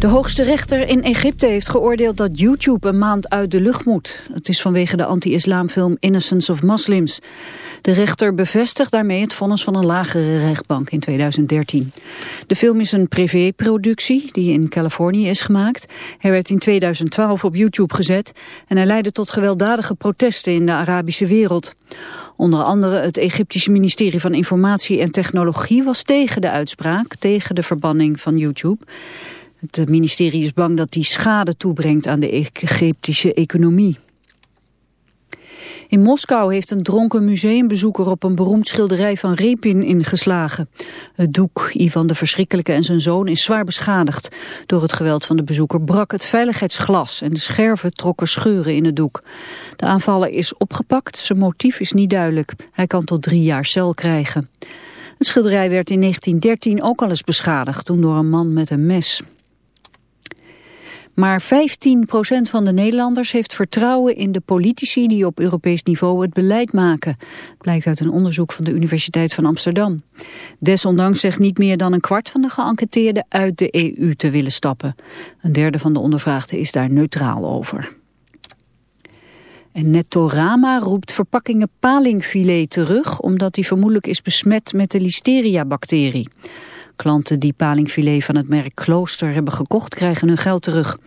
De hoogste rechter in Egypte heeft geoordeeld dat YouTube een maand uit de lucht moet. Het is vanwege de anti-islamfilm Innocence of Muslims. De rechter bevestigt daarmee het vonnis van een lagere rechtbank in 2013. De film is een privéproductie die in Californië is gemaakt. Hij werd in 2012 op YouTube gezet en hij leidde tot gewelddadige protesten in de Arabische wereld. Onder andere het Egyptische ministerie van Informatie en Technologie was tegen de uitspraak, tegen de verbanning van YouTube. Het ministerie is bang dat die schade toebrengt aan de Egyptische economie. In Moskou heeft een dronken museumbezoeker op een beroemd schilderij van Repin ingeslagen. Het doek, Ivan de Verschrikkelijke en zijn zoon, is zwaar beschadigd. Door het geweld van de bezoeker brak het veiligheidsglas en de scherven trokken scheuren in het doek. De aanvaller is opgepakt, zijn motief is niet duidelijk. Hij kan tot drie jaar cel krijgen. Het schilderij werd in 1913 ook al eens beschadigd, toen door een man met een mes. Maar 15% van de Nederlanders heeft vertrouwen in de politici die op Europees niveau het beleid maken. Blijkt uit een onderzoek van de Universiteit van Amsterdam. Desondanks zegt niet meer dan een kwart van de geënquêteerden uit de EU te willen stappen. Een derde van de ondervraagden is daar neutraal over. En Nettorama roept verpakkingen palingfilet terug... omdat die vermoedelijk is besmet met de listeria-bacterie. Klanten die palingfilet van het merk Klooster hebben gekocht krijgen hun geld terug.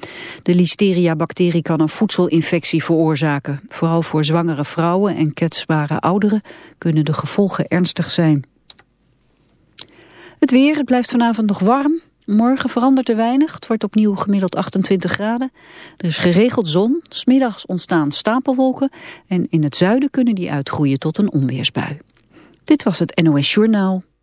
De listeria-bacterie kan een voedselinfectie veroorzaken. Vooral voor zwangere vrouwen en kwetsbare ouderen kunnen de gevolgen ernstig zijn. Het weer, het blijft vanavond nog warm. Morgen verandert er weinig. Het wordt opnieuw gemiddeld 28 graden. Er is geregeld zon. Smiddags ontstaan stapelwolken. En in het zuiden kunnen die uitgroeien tot een onweersbui. Dit was het NOS Journaal.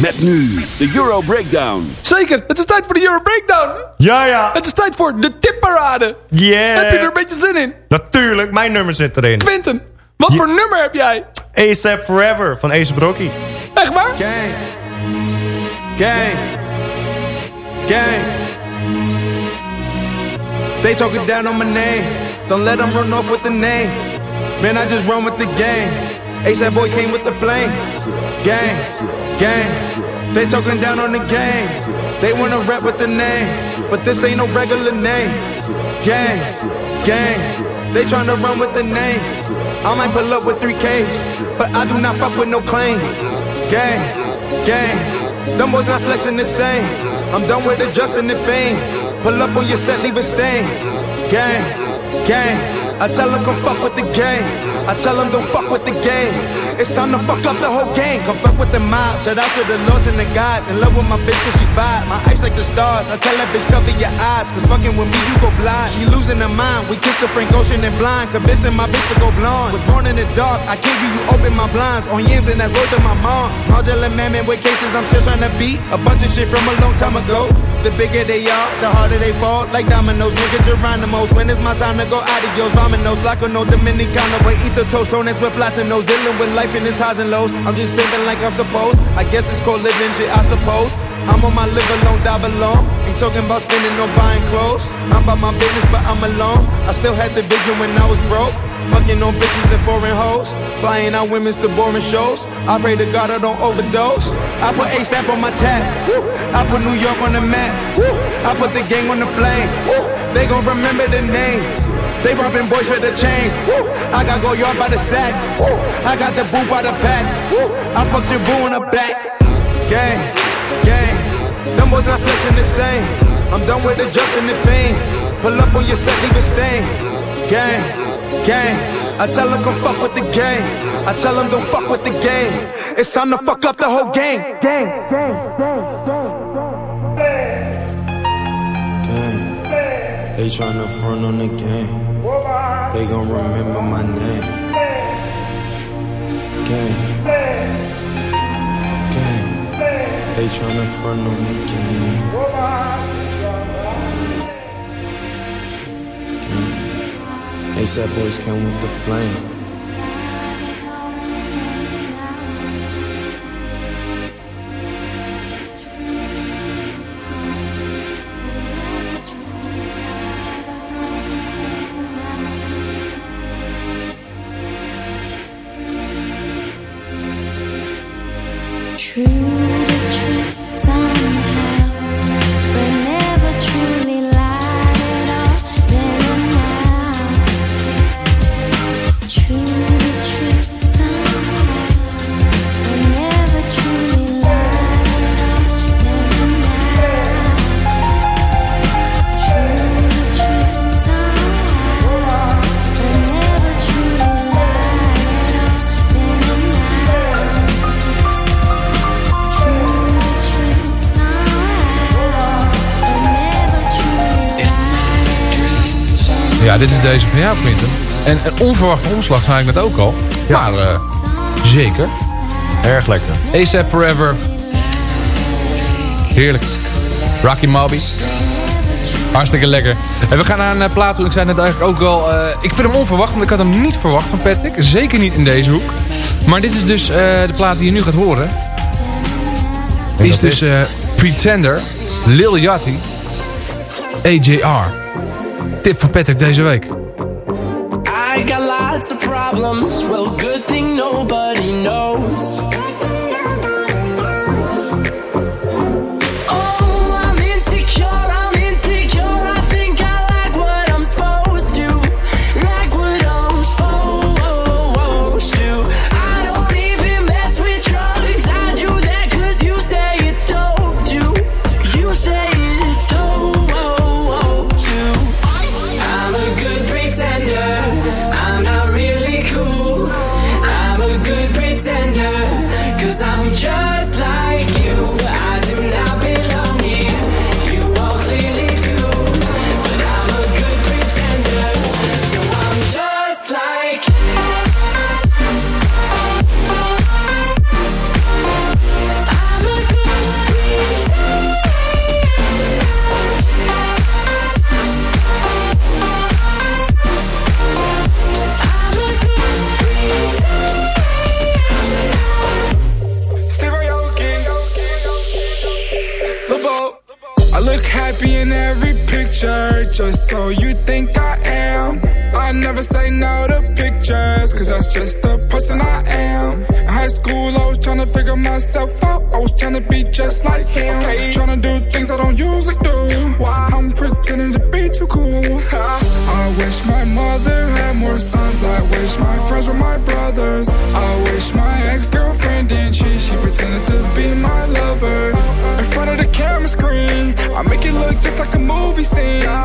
Met nu de Euro Breakdown. Zeker, het is tijd voor de Euro Breakdown. Ja, ja. Het is tijd voor de tipparade. Yeah. Heb je er een beetje zin in? Natuurlijk, mijn nummer zit erin. Quinten, wat Ja. voor nummer heb jij? ASAP Forever van Ace Brocky. Echt waar? Gang. Gang. Gang. They talking down on my name. Don't let them run off with the name. Man, I just run with the game. ASAP boys came with the flame. Gang. Gang. They talking down on the game. They wanna rap with the name. But this ain't no regular name. Gang. Gang. They tryna run with the name. I might pull up with 3K. But I do not fuck with no claim. Gang, gang. Them boys not flexing the same. I'm done with adjusting the fame. Pull up on your set, leave a stain. Gang, gang. I tell them come fuck with the game. I tell them don't fuck with the game. It's time to fuck up the whole game. Come fuck with the mob. Shout out to the lords and the gods. In love with my bitch cause she vibe. My eyes like the stars. I tell that bitch cover your eyes. Cause fucking with me you go blind. She losing her mind. We kissed the Frank Ocean and blind. Convincing my bitch to go blonde. Was born in the dark. I kill you, you open my blinds. On yams and that's word to my mom. Modular man with cases I'm still trying to beat. A bunch of shit from a long time ago. The bigger they are, the harder they fall. Like dominoes, nigga Geronimo's. When it's my time to go out. Bombing those like a no Dominicano. But eat the toast, on with platinos. Dealing with life in its highs and lows. I'm just living like I'm supposed. I guess it's called living shit, I suppose. I'm on my live alone, die alone. Ain't talking about spending no buying clothes. I'm about my business, but I'm alone. I still had the vision when I was broke. Fucking on bitches and foreign hoes. Flying out women's to boring shows. I pray to God I don't overdose. I put ASAP on my tab. I put New York on the map. I put the gang on the flame. They gon' remember the name. They robbing boys with the chain. Woo. I got go yard by the sack. Woo. I got the boo by the pack. Woo. I fucked your boo in the back. Gang, gang. Them boys not flexing the same. I'm done with the just and the fame. Pull up on your set, leave a stain. Gang, gang. I tell them come fuck with the game. I tell them don't fuck with the game. It's time to fuck up the whole game. Gang, gang, gang, Gang. They tryna front on the game. They gon' remember my name. Gang. Gang. They tryna front on the game. Gang. They said boys come with the flame. Dit is deze van jou, Quinten. En een onverwachte omslag, zei ik net ook al. Maar eh, zeker. Erg lekker. ASAP Forever. Heerlijk. Rocky Moby. Hartstikke lekker. En we gaan naar een eh, plaat toe. Ik zei net eigenlijk ook wel... eh, ik vind hem onverwacht, want ik had hem niet verwacht van Patrick. Zeker niet in deze hoek. Maar dit is dus de plaat die je nu gaat horen. En is dus Pretender, Lil Yachty, AJR. Tip van Patrick deze week. I got lots of problems. Well, good Yeah.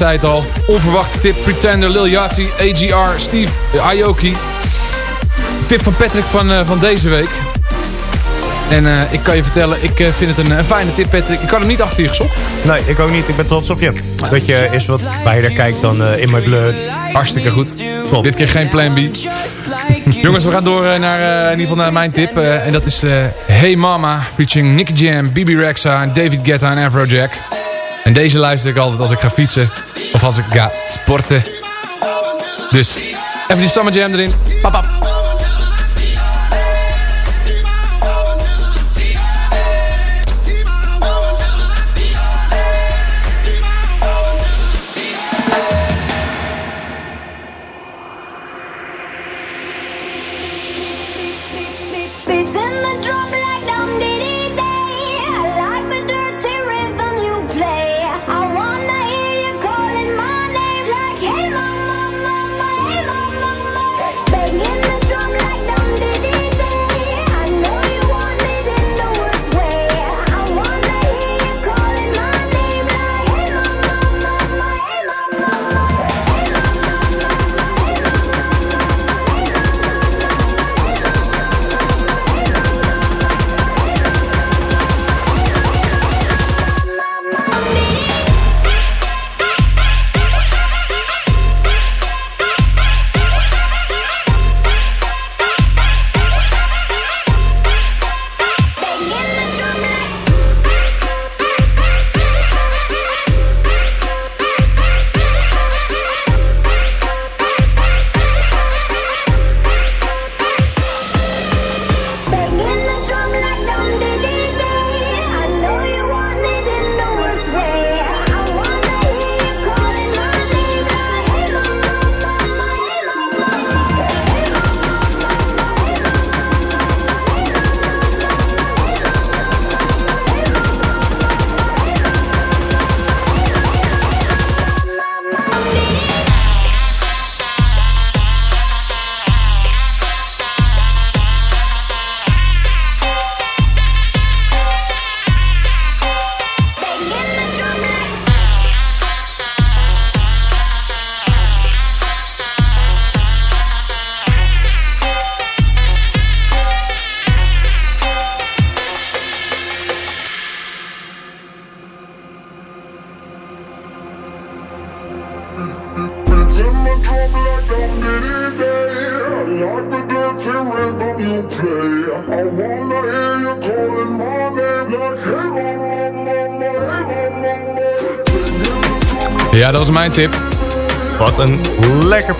Zei het al. Onverwachte tip. Pretender, Lil Yachty, AGR, Steve Aoki. Tip van Patrick van, eh, van deze week. En eh, ik kan je vertellen, ik eh, vind het een, een fijne tip Patrick. Ik kan hem niet achter je gezocht. Nee, ik ook niet. Ik ben trots op je. Dat je is wat wijder kijkt dan eh, in mijn blur. Hartstikke goed. Top. Dit keer geen plan B. Jongens, we gaan door eh, naar, eh, in ieder geval naar mijn tip. eh, en dat is eh, Hey Mama, featuring Nicky Jam, Bibi Rexa, David Guetta en Afrojack. En deze luister ik altijd als ik ga fietsen of als ik ga sporten. Dus even die Summer Jam erin. Pap, pap.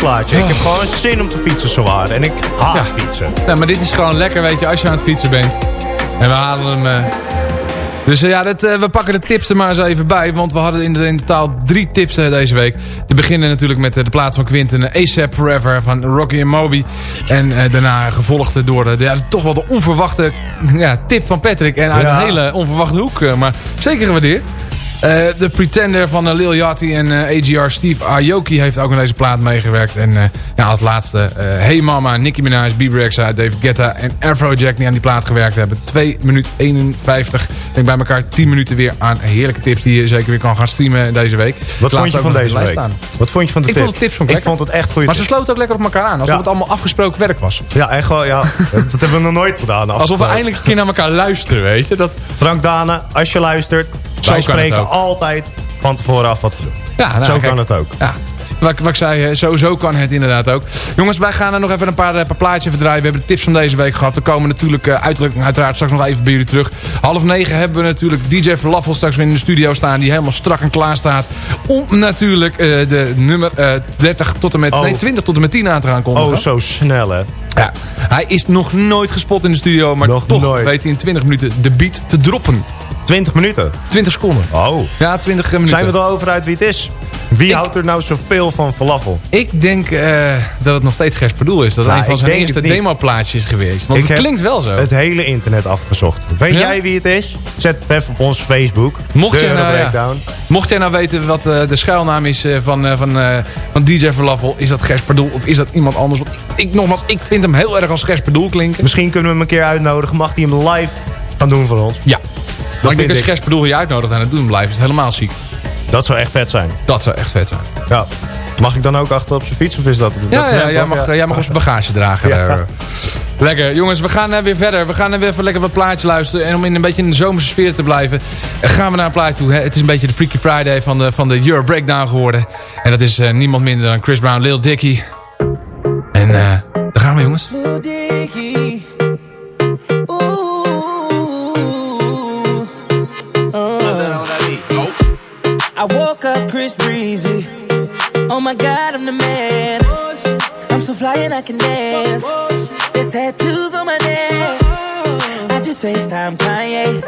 Plaatje. Ik heb gewoon zin om te fietsen zowaar. En ik haat fietsen. Nou, maar dit is gewoon lekker, weet je, als je aan het fietsen bent. En we halen hem... eh, Dus eh, ja, dat, eh, we pakken de tips er maar eens even bij. Want we hadden in, in totaal drie tips deze week. Te beginnen natuurlijk met de plaat van Quinten. ASAP Forever van Rocky en Moby. En daarna gevolgd door de, ja, toch wel de onverwachte ja, tip van Patrick. En uit Ja. een hele onverwachte hoek. maar zeker gewaardeerd. Eh, de Pretender van eh, Lil Yachty en eh, AGR Steve Aoki heeft ook aan deze plaat meegewerkt. En ja, als laatste Hey Mama, Nicki Minaj, Bieber Rexa, David Guetta en Afrojack die aan die plaat gewerkt hebben. 2 minuten 51. Ik denk bij elkaar 10 minuten weer aan heerlijke tips die je zeker weer kan gaan streamen deze week. Wat Ik vond je van deze de week? staan. Wat vond je van de Ik tip? vond de tips vond Ik lekker. vond het echt goede Maar ze sloten ook lekker op elkaar aan. Alsof Ja. het allemaal afgesproken werk was. Ja, echt wel. Ja. dat hebben we nog nooit gedaan. Alsof we eindelijk een keer naar elkaar luisteren, weet je. Dat, Frank Dane, als je luistert. Zo wij spreken altijd van tevoren af wat we doen. Ja, nou, Zo kijk. kan het ook. Ja. Wat, wat ik zei, eh, zo, zo kan het inderdaad ook. Jongens, wij gaan er nog even een paar, eh, paar plaatjes even draaien. We hebben de tips van deze week gehad. We komen natuurlijk uh, uiterlijk, uiteraard straks nog even bij jullie terug. Half negen hebben we natuurlijk DJ Verlaffel straks weer in de studio staan. Die helemaal strak en klaar staat. Om natuurlijk eh, de nummer eh 30 tot en met, Oh. nee 20 tot en met 10 aan te gaan kondigen. Oh, zo snel hè. Ja, hij is nog nooit gespot in de studio. Maar Nog toch nooit. weet hij in 20 minuten de beat te droppen. 20 minuten. 20 seconden. Oh. Ja, 20 minuten. Zijn we er al over uit wie het is? Wie houdt er nou zoveel van falafel? Ik denk eh, dat het nog steeds Gers Perdoel is. Dat Nou, een van zijn eerste demoplaatjes is geweest. Want Ik het klinkt wel zo. Het hele internet afgezocht. Weet Ja? jij wie het is? Zet het even op ons Facebook. Mocht jij, nou, ja, Breakdown. mocht jij nou weten wat eh, de schuilnaam is eh, van, eh, van, van DJ Verlaffel, is dat Gers Perdoel of is dat iemand anders? Want ik, nogmaals, ik vind hem heel erg als Gers Perdoel klinken. Misschien kunnen we hem een keer uitnodigen. Mag hij hem live gaan doen voor ons? Ja. Maar ik. Gers Perdoel je uitnodigt en het doen blijft, is het helemaal ziek. Dat zou echt vet zijn. Dat zou echt vet zijn. Ja. Mag ik dan ook achter op zijn fiets of is dat... Ja, dat ja, jij mag, jij mag onze bagage dragen. Ja. Lekker. Jongens, we gaan eh, weer verder. We gaan eh, weer even lekker wat plaatjes luisteren. En om in een beetje in de zomerse sfeer te blijven... eh, gaan we naar een plaat toe. Het is een beetje de Freaky Friday van de, van de Euro Breakdown geworden. En dat is eh, niemand minder dan Chris Brown, Lil Dicky. En eh daar gaan we, jongens. Lil Dicky. My god, I'm the man. I'm so fly and I can dance. There's tattoos on my neck. I just FaceTime Kanye.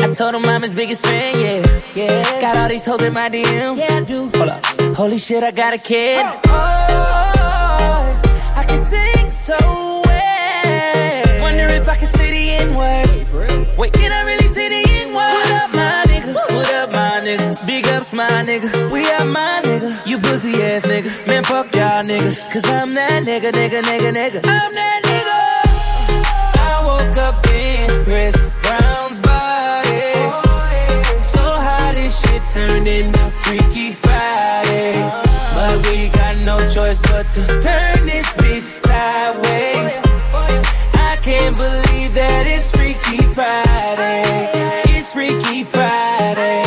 I told him I'm his biggest fan, yeah. Yeah. Got all these hoes in my DM. Yeah, I do. Hold up. Holy shit, I got a kid. Oh, I can sing so well. Wonder if I can say the N word. Wait, can I really nigga? Big ups, my nigga. We are my nigga. You pussy ass nigga. Man, fuck y'all niggas. Cause I'm that nigga, nigga, nigga, nigga. I'm that nigga. I woke up in Chris Brown's body. So how this shit turned into Freaky Friday. But we got no choice but to turn this bitch sideways. I can't believe that it's Freaky Friday. It's Freaky Friday.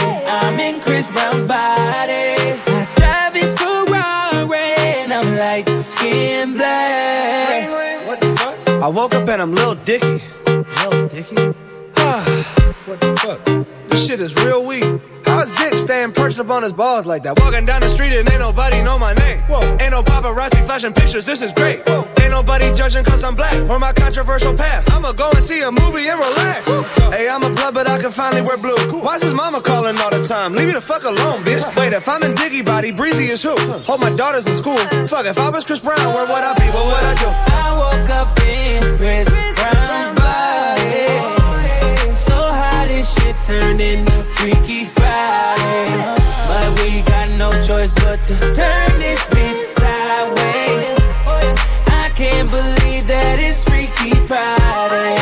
I'm Chris Brown's body. I drive his Ferrari and I'm like skin black. What the fuck? I woke up and I'm Lil Dicky. Lil Dicky? Ah, what the fuck? This shit is real weak. How's Dick staying perched up on his balls like that? Walking down the street and ain't nobody know my name. Whoa. Ain't no paparazzi flashing pictures, this is great. Whoa. Ain't nobody judging cause I'm black or my controversial past. I'ma go and see a movie and relax. Hey, I'm a blood, but I can finally wear blue. Why's his mama calling all the time? Leave me the fuck alone, bitch. Wait, if I'm in Diggy body, Breezy is who? Hold my daughters in school. Fuck, if I was Chris Brown, where would I be? What would I do? I woke up in Chris Brown's this turned into Freaky Friday. But we got no choice but to turn this bitch sideways. I can't believe that it's Freaky Friday.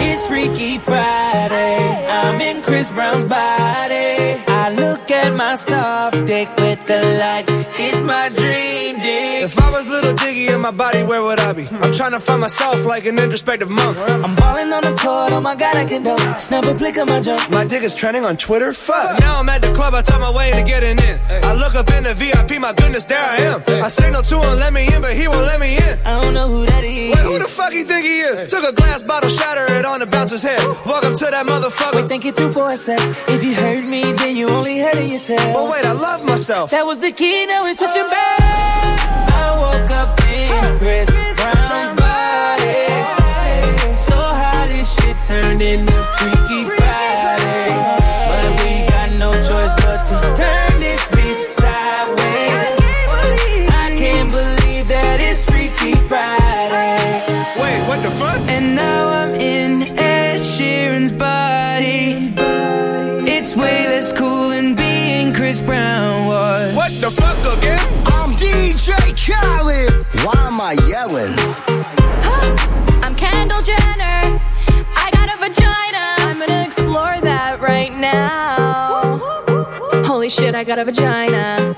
It's Freaky Friday. I'm in Chris Brown's body. I look at my soft dick with the light. It's my dream dick. If I was little Diggy in my body, where would I be? I'm trying to find myself like an introspective monk. I'm balling on the court, oh my god, I can dunk. Snap a flick of my jump. My dick is trending on Twitter. Fuck. Now I'm at the club, I talk my way into getting in. I look up in the VIP, my goodness, there I am. I signal to him, let me in, but he won't let me in. I don't know who that is. Wait, who the fuck he think he is? Took a glass bottle, shatter it on the bouncer's head. Welcome to that motherfucker. Wait, think it through for a sec. If you heard me, then you only heard it yourself. But wait, I love myself. That was the key, now it's switching back. I woke up in Chris Brown's body. So how this shit turned into Freaky I yelling? I'm Kendall Jenner. I got a vagina. I'm gonna explore that right now. Holy shit, I got a vagina.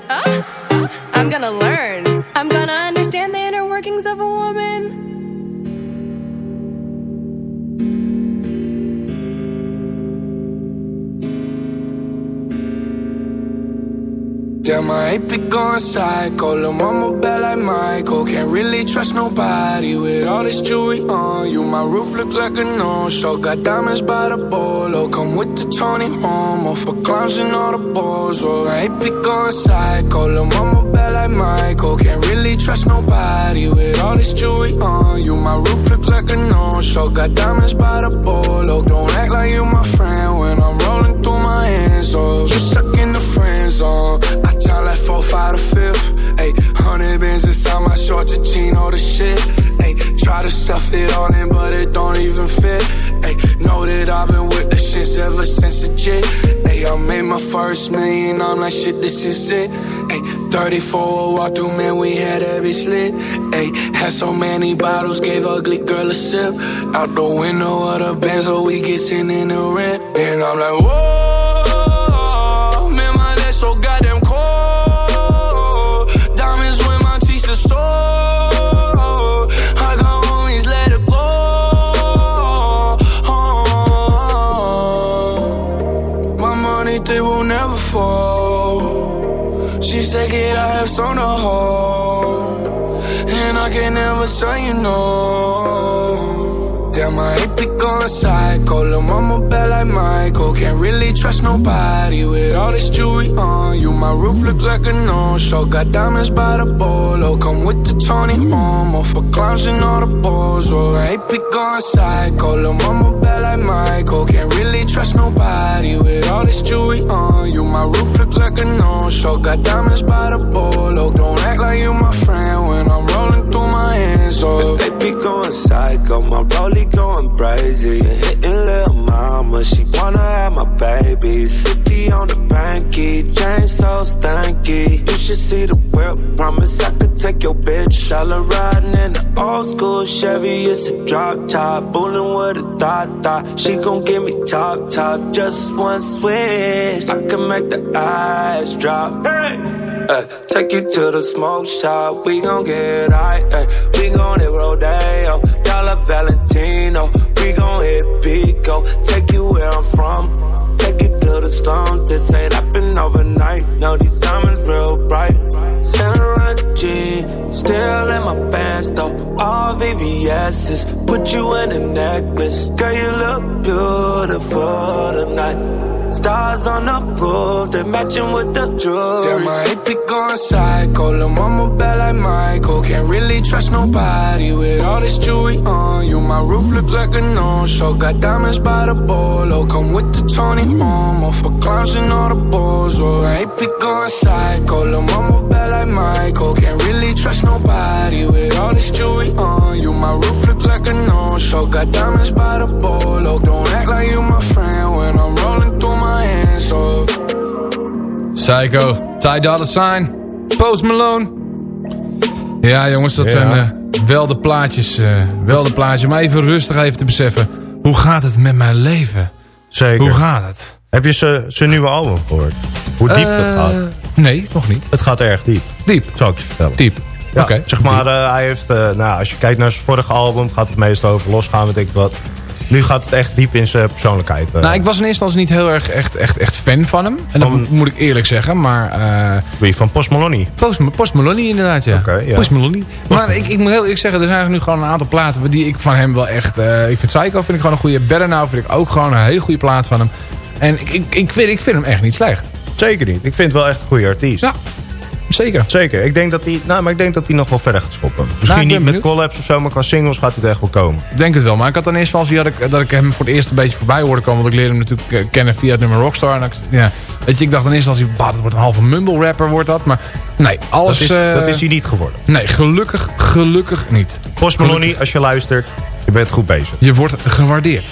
I'm gonna learn. I'm gonna understand the inner workings of a woman. Damn, I ain't be going psycho. Lil' mama bad like Michael. Can't really trust nobody with all this jewelry on you. My roof look like a no-show. Got diamonds by the bolo. Come with the Tony Homo for clowns and all the balls. Oh, I ain't be going psycho. Lil' mama bad like Michael. Can't really trust nobody with all this jewelry on you. My roof look like a no-show. Got diamonds by the bolo. Don't act like you my friend when I'm my hands. Oh, you stuck in the friend zone. I tell like four, five to fifth. Ayy, hundred bins inside my shorts, a chino, the shit. Ayy, try to stuff it all in, but it don't even fit. Ayy, know that I've been with the shits ever since the jit. Ayy, I made my first million, I'm like, shit, this is it. Ayy, 34 walk through, man, we had every slit. Ayy, had so many bottles, gave ugly girl a sip. Out the window of the Benz, so we get sent in the rent. And I'm like, whoa, be going psycho. Lil' mama bad like Michael. Can't really trust nobody with all this jewelry on you. My roof look like a no-show. Got diamonds by the bolo. Come with the Tony Momo for clowns and all the balls. Oh, I hate be going psycho. Lil' mama bad like Michael. Can't really trust nobody with all this jewelry on you. My roof look like a no-show. Got diamonds by the bolo. Don't act like you my friend Oh, They be going psycho, my rollie going crazy. Hitting little mama, she wanna have my babies. 50 on the banky, chain so stanky. You should see the whip, promise I could take your bitch. All her riding in the old school Chevy, it's a drop top. Bullin' with a dot dot, she gon' give me top top. Just one switch, I can make the eyes drop. Hey! Ay, take you to the smoke shop, we gon' get high. ay. We gon' hit Rodeo, Dollar Valentino. We gon' hit Pico, take you where I'm from. Take you to the slums, this ain't happen overnight. No, these diamonds real bright. Saint G, still in my pants though. All VVS's, put you in a necklace. Girl, you look beautiful tonight. Stars on the roof, they matching with the jewelry. Damn, hate be going psycho. Lil' mama bad like Michael. Can't really trust nobody with all this jewelry on you. My roof look like a no-show. Got diamonds by the bolo. Come with the Tony Momo for clowns and all the balls. Oh, be going psycho. Lil' mama bad like Michael. Can't really trust nobody with all this jewelry on you. My roof look like a no-show. Got diamonds by the bolo. Don't act like you my friend when I'm rolling through my hands. Oh. Psycho, Ty Dolla Sign, Post Malone. Ja jongens, dat Ja. zijn eh, wel de plaatjes. eh, wel de plaatjes. Maar even rustig even te beseffen. Hoe gaat het met mijn leven? Zeker. Hoe gaat het? Heb je zijn zijn nieuwe album gehoord? Hoe diep Eh, het gaat? Nee, nog niet. Het gaat erg diep. Diep? Zal ik je vertellen. Diep. Ja, zeg maar, eh, hij heeft, eh, nou, als je kijkt naar zijn vorige album, gaat het meestal over losgaan, weet ik wat. Nu gaat het echt diep in zijn persoonlijkheid. eh. Nou, ik was in eerste instantie niet heel erg echt, echt, echt fan van hem. En dat moet- ik eerlijk zeggen. Maar Wie, van Post Maloney? Post, Post Maloney inderdaad, ja. Ja. Post Maloney. Maar ik, ik moet heel eerlijk zeggen, er zijn nu gewoon een aantal platen... die ik van hem wel echt... ik vind Psycho vind ik gewoon een goede. Better Now vind ik ook gewoon een hele goede plaat van hem. En ik, ik, ik, vind, ik vind hem echt niet slecht. Zeker niet. Ik vind het wel echt een goede artiest. Ja, zeker. Zeker. Ik denk dat hij, nou, maar ik denk dat hij nog wel verder gaat schoppen. Misschien Nou, niet met collabs of zo, maar qua singles gaat hij er echt wel komen. Ik denk het wel. Maar ik had in eerste instantie dat ik, dat ik hem voor het eerst een beetje voorbij hoorde komen. Want ik leerde hem natuurlijk kennen via het nummer Rockstar. En ik, ja, weet je, ik dacht in eerste instantie, bah, dat wordt een halve mumble rapper wordt dat. Maar nee, alles... Dat is, eh, dat is hij niet geworden. Nee, gelukkig, gelukkig niet. Post Maloney, als je luistert, je bent goed bezig. Je wordt gewaardeerd.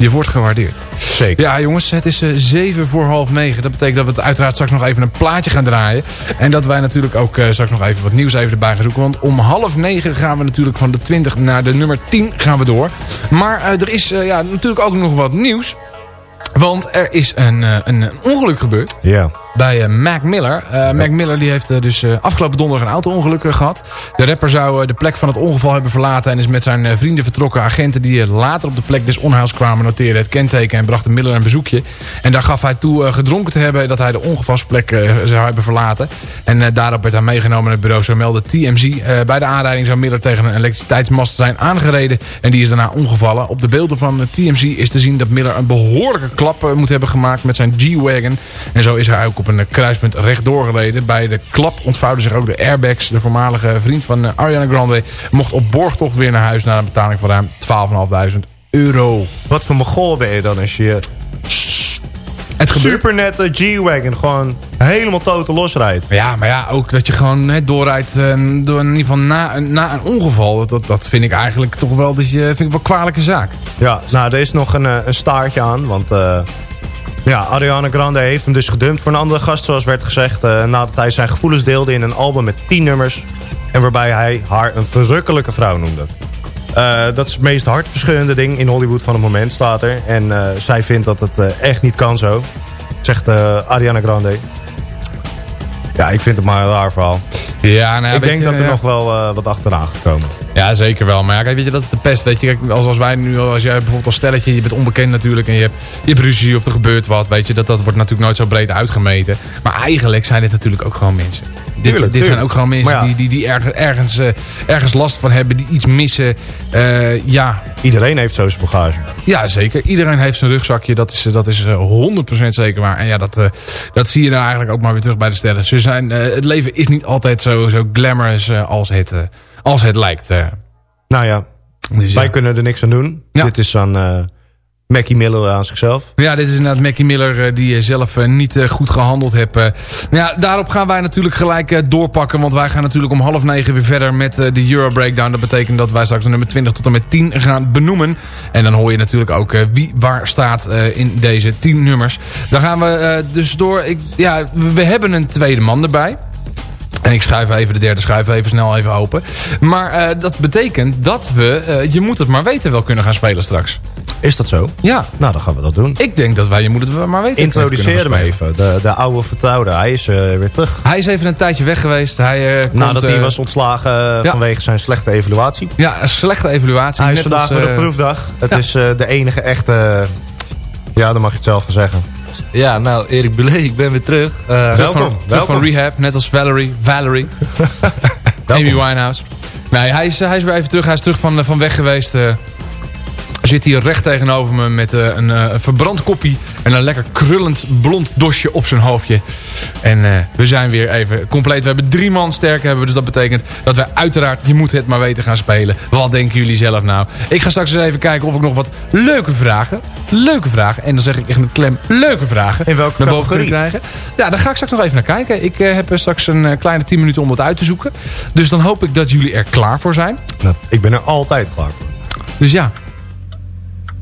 Je wordt gewaardeerd. Zeker. Ja jongens, het is eh, zeven voor half negen. Dat betekent dat we het uiteraard straks nog even een plaatje gaan draaien. En dat wij natuurlijk ook eh, straks nog even wat nieuws even erbij gaan zoeken. Want om half negen gaan we natuurlijk van de 20 naar de nummer 10 gaan we door. Maar eh, er is ja, natuurlijk ook nog wat nieuws. Want er is een, een, een ongeluk gebeurd Ja. Bij eh, Mac Miller. Eh, Mac Miller die heeft eh, dus afgelopen donderdag een auto-ongeluk eh, gehad. De rapper zou de plek van het ongeval hebben verlaten... en is met zijn vrienden vertrokken. Agenten die later op de plek des onheils kwamen... noteerden het kenteken en brachten Miller een bezoekje. En daar gaf hij toe gedronken te hebben... dat hij de ongevalsplek zou hebben verlaten. En daarop werd hij meegenomen naar het bureau. Zo meldde TMZ. Bij de aanrijding zou Miller tegen een elektriciteitsmast zijn aangereden... en die is daarna ongevallen. Op de beelden van TMZ is te zien dat Miller een behoorlijke klap moet hebben gemaakt... met zijn G-Wagon. En zo is hij ook op een eh, kruispunt rechtdoor gereden. Bij de klap ontvouwden zich ook de airbags. De voormalige vriend van eh, Ariana Grande mocht op borgtocht weer naar huis... na een betaling van ruim 12.500 euro. Wat voor mogol ben je dan als je Het gebeurt. super nette G-Wagon gewoon helemaal totaal losrijdt? Ja, maar ja, ook dat je gewoon doorrijdt eh, door in ieder geval na, na een ongeval. Dat, dat vind ik eigenlijk toch wel, dat je, vind ik wel een kwalijke zaak. Ja, nou, er is nog een, eh, een staartje aan, want... eh, ja, Ariana Grande heeft hem dus gedumpt voor een andere gast, zoals werd gezegd. eh, nadat hij zijn gevoelens deelde in een album met 10 nummers. En waarbij hij haar een verrukkelijke vrouw noemde. Eh, dat is het meest hartverscheurende ding in Hollywood van het moment, staat er. En eh, zij vindt dat het echt niet kan zo. Zegt Ariana Grande. Ja, ik vind het maar een raar verhaal. Ja, nou, ik denk je, dat er ja. nog wel wat achteraan gaat komen. Ja, zeker wel. Maar ja, kijk, weet je, dat is de pest. Weet je, kijk, als, als wij nu, als jij bijvoorbeeld als stelletje, je bent onbekend natuurlijk en je hebt, je hebt ruzie of er gebeurt wat, weet je, dat, dat wordt natuurlijk nooit zo breed uitgemeten. Maar eigenlijk zijn dit natuurlijk ook gewoon mensen. Dit, Tuurlijk, dit zijn ook gewoon mensen ja. die, die, die ergens, ergens, eh, ergens last van hebben, die iets missen. Eh, ja. Iedereen heeft zo zijn bagage. Ja, zeker. Iedereen heeft zijn rugzakje. Dat is, dat is eh, 100% zeker waar. En ja, dat, eh, dat zie je nou eigenlijk ook maar weer terug bij de sterren. Ze zijn, eh, het leven is niet altijd zo, zo glamorous eh, als, het, eh, als het lijkt. eh. Nou ja, Dus wij ja. kunnen er niks aan doen. Dit is aan eh Mackie Miller aan zichzelf. Ja, dit is inderdaad Mackie Miller eh, die zelf niet goed gehandeld heeft. eh. ja, daarop gaan wij natuurlijk gelijk doorpakken. Want wij gaan natuurlijk om half negen weer verder met de Euro Breakdown. Dat betekent dat wij straks de nummer 20 tot en met 10 gaan benoemen. En dan hoor je natuurlijk ook wie waar staat in deze 10 nummers. Dan gaan we dus door. Ik, ja, we hebben een tweede man erbij. En ik schuif even de derde schuif even snel even open. Maar eh, dat betekent dat we, eh, je moet het maar weten, wel kunnen gaan spelen straks. Is dat zo? Ja. Nou, dan gaan we dat doen. Ik denk dat wij je moet het maar weten. Introduceer hem even. De, de oude vertrouwde. Hij is eh, weer terug. Hij is even een tijdje weg geweest. Hij, komt, Nadat hij was ontslagen ja. vanwege zijn slechte evaluatie. Ja, een slechte evaluatie. Hij is Net vandaag als, weer op eh, proefdag. Het ja. is de enige echte... ja, dan mag je het zelf gaan zeggen. Ja, nou, Erik Bulé, ik ben weer terug. Eh, Terug van, terug van rehab, net als Valerie. Valerie. Amy Winehouse. Nee, hij is, hij is weer even terug. Hij is terug van, eh, van weg geweest. eh. Zit hier recht tegenover me met eh, een eh, verbrand koppie... en een lekker krullend blond dosje op zijn hoofdje. En eh, we zijn weer even compleet. We hebben drie man sterk hebben. Dus dat betekent dat we uiteraard, je moet het maar weten, gaan spelen. Wat denken jullie zelf nou? Ik ga straks eens even kijken of ik nog wat leuke vragen... leuke vragen, en dan zeg ik echt met klem leuke vragen... In welke naar boven kunnen categorie? krijgen. Ja, daar ga ik straks nog even naar kijken. Ik heb straks een kleine 10 minuten om dat uit te zoeken. Dus dan hoop ik dat jullie er klaar voor zijn. Nou, ik ben er altijd klaar voor. Dus ja,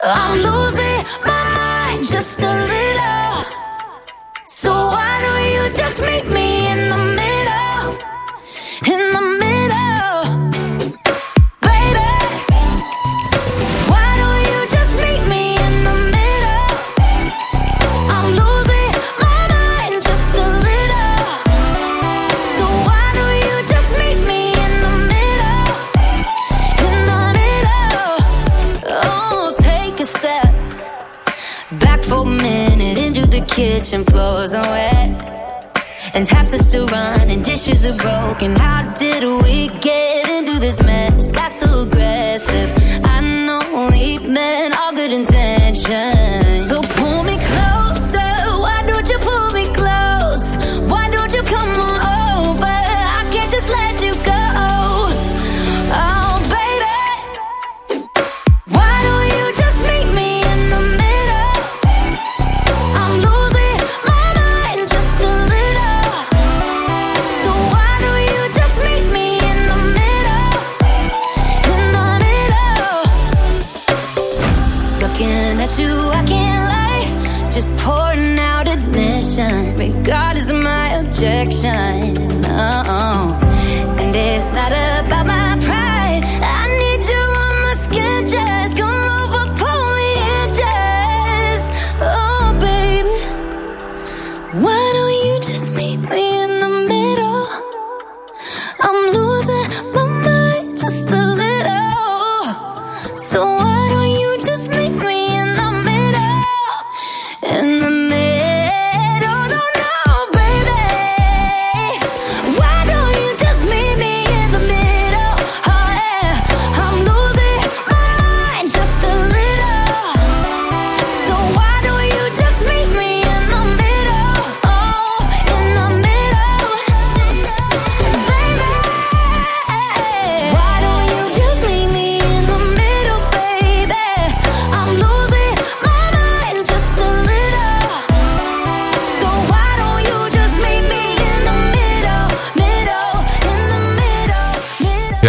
I'm losing my mind just a little. So why don't you just meet me back for a minute into the kitchen. Floors are wet. And taps are still running, dishes are broken. How did we get into this mess? Got so aggressive. I know we meant all good intentions. Of